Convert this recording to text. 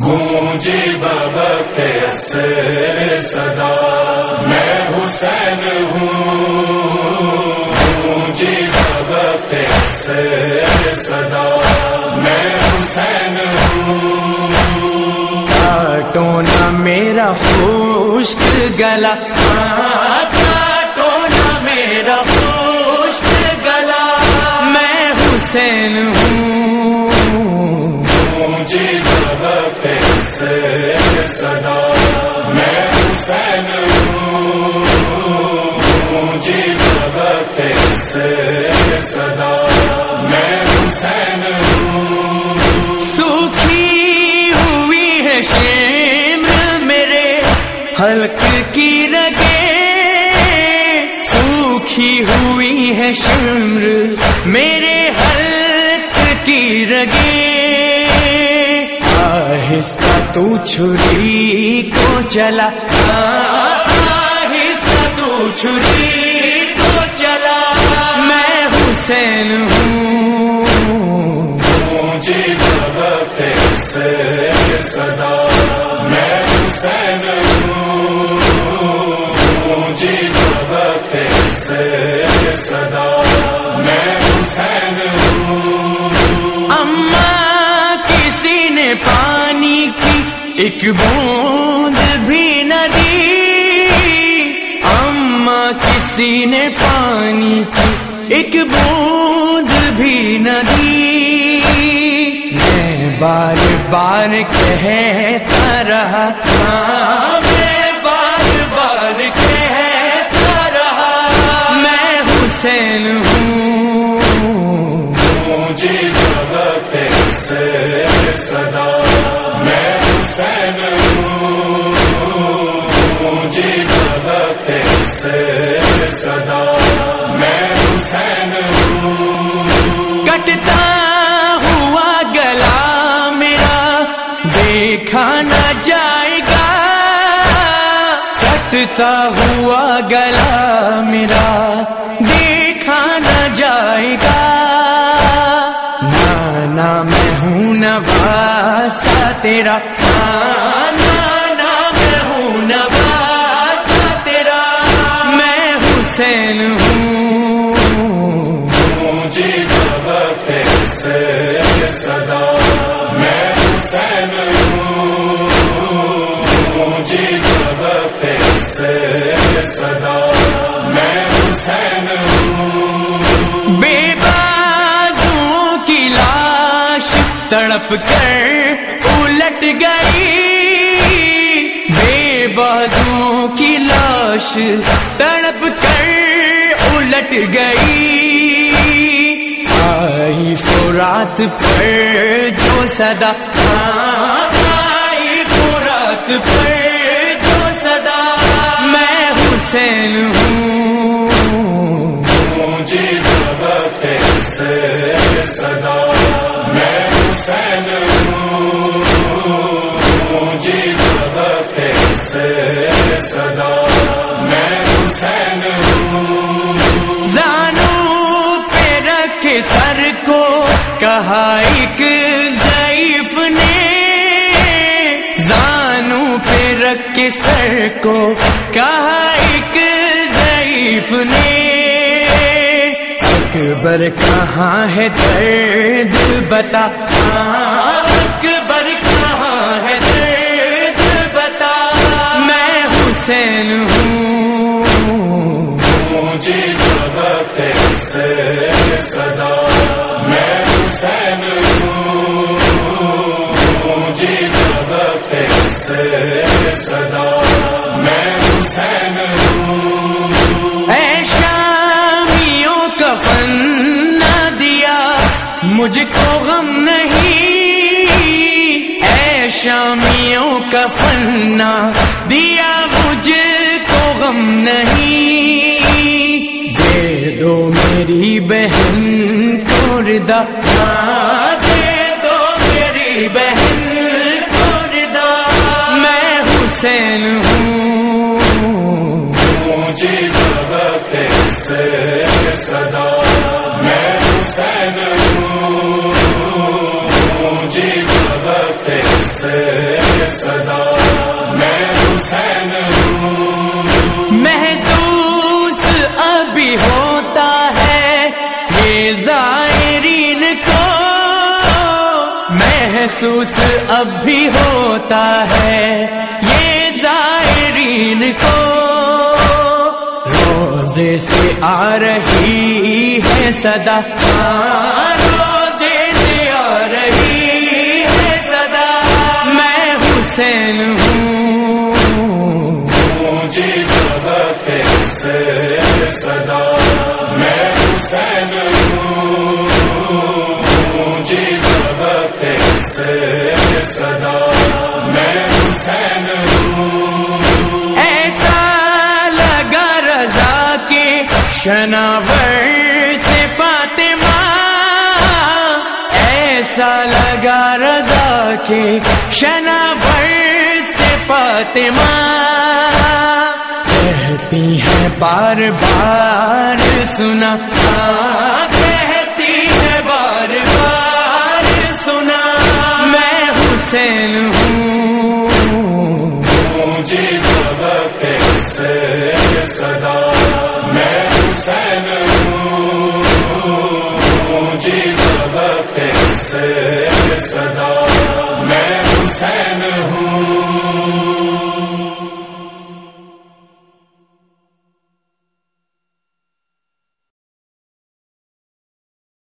گونجی ببت سے صدا، میں حسین ہوں۔ گونجی ببت سے صدا، میں حسین ہوں۔ کاٹونا میرا خشک گلا۔ صدا میں حسین ہوں گونجی صدا میں حسین ہوں سوکھی ہوئی ہے شیم میرے، حلق کی رگے سوکھی ہوئی ہے شمر میرے، حلق کی رگے آہستہ تو چھری کو چلا۔ آہستہ تو چھری کو چلا۔ میں حسین ہوں۔ گونجی ببت صدا۔ میں حسین ہوں۔ ایک بوند بھی نہ دی۔ اما کسی نے پانی کی ایک بوند بھی نہ دی۔ میں بار بار کہتا رہا ہاں، میں بار بار کہتا رہا ہاں۔ میں حسین سے صدا میں حسین ہوں۔ کٹتا ہوا گلا میرا، دیکھا نہ جائے گا۔ کٹتا ہوا گلا میرا، دیکھا نہ جائے گا۔ نانا میں ہوں نواسا تیرا۔ صدا میں حسین ہوں گونجی ببت سے صدا میں حسین ہوں بے بازوں کی لاش تڑپ کر الٹ گئی۔ بے بازوں کی لاش تڑپ کر الٹ گئی۔ آئی فرات پر جو صدا آئی فرات پر جو صدا میں حسین ہوں گونجی ببت سے صدا میں حسین ہوں گونجی ببت سے صدا میں حسین ہوں۔ کہا ایک ضعیف نے زانو پہ رکھے سر کو کہا ایک ضعیف نے اکبر کہاں ہے درد بتا ہاں، اکبر کہاں ہے درد بتا میں حسین ہوں۔ گونجی ببت سے صدا۔ سے صدا میں حسین ہوں۔ اے شامیوں کا فن نہ دیا، مجھ کو غم نہیں۔ اے شامیوں کا فن نہ دیا، مجھ کو غم نہیں۔ دے دو میری بہن کو ردا۔ ہوں گونجی سے صدا میں حسین ہوں سے صدا میں حسین ہوں محسوس ابھی ہوتا ہے یہ زائرین کو۔ محسوس اب بھی ہوتا ہے روزے سے آ رہی ہے صدا۔ ہاں، روزے سے آ رہی ہے صدا۔ میں حسین ہوں۔ مجھے جب سے صدا۔ میں حسین ہوں۔ مجھے جب سے صدا۔ میں حسین ہوں۔ شناور سے فاطمہ، ایسا لگا رضا کے شناور سے فاطمہ۔ کہتی ہے بار بار سنا ہاں، کہتی ہے بار بار سنا۔ میں حسین سدا